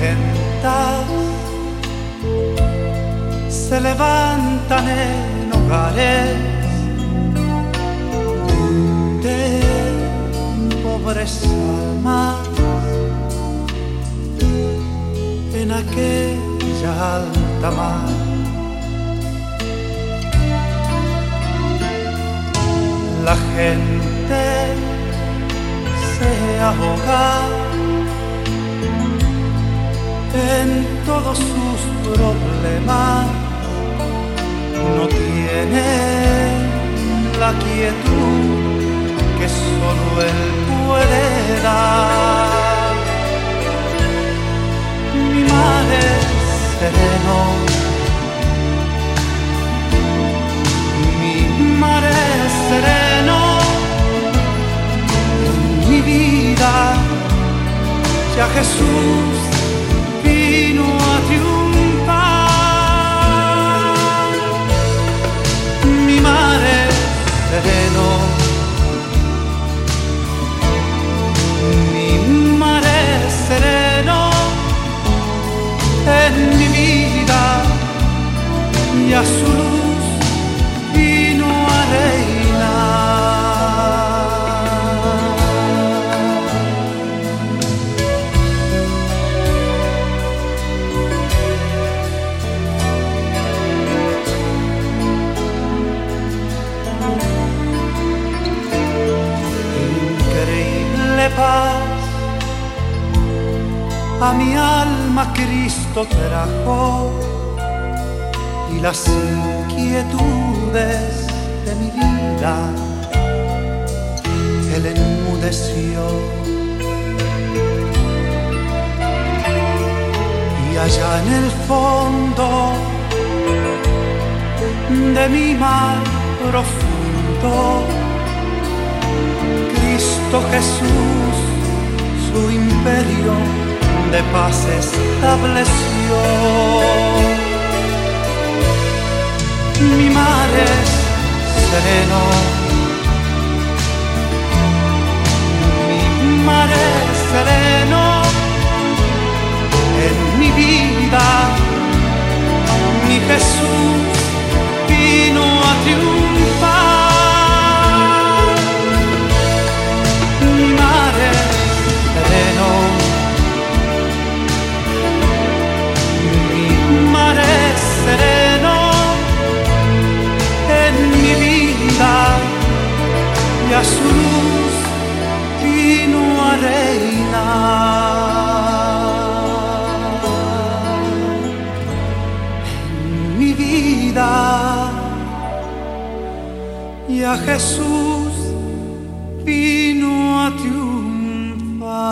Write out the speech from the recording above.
gentas se levantan en hogares de pobres almas. En aquella alta mar. La gente se ahoga en todos sus problemas, no tiene la quietud que solo él puede dar. Mi mar es sereno, mi mar es sereno, en mi vida ya Jesús vino a triunfar. A mi alma Cristo trajo y las inquietudes de mi vida Él enmudeció. Y allá en el fondo de mi mar profundo, Cristo Jesús su imperio de paz estableció. Mi mar es sereno, mi mar es sereno en mi vida, mi Jesús Jesús vino a triunfar.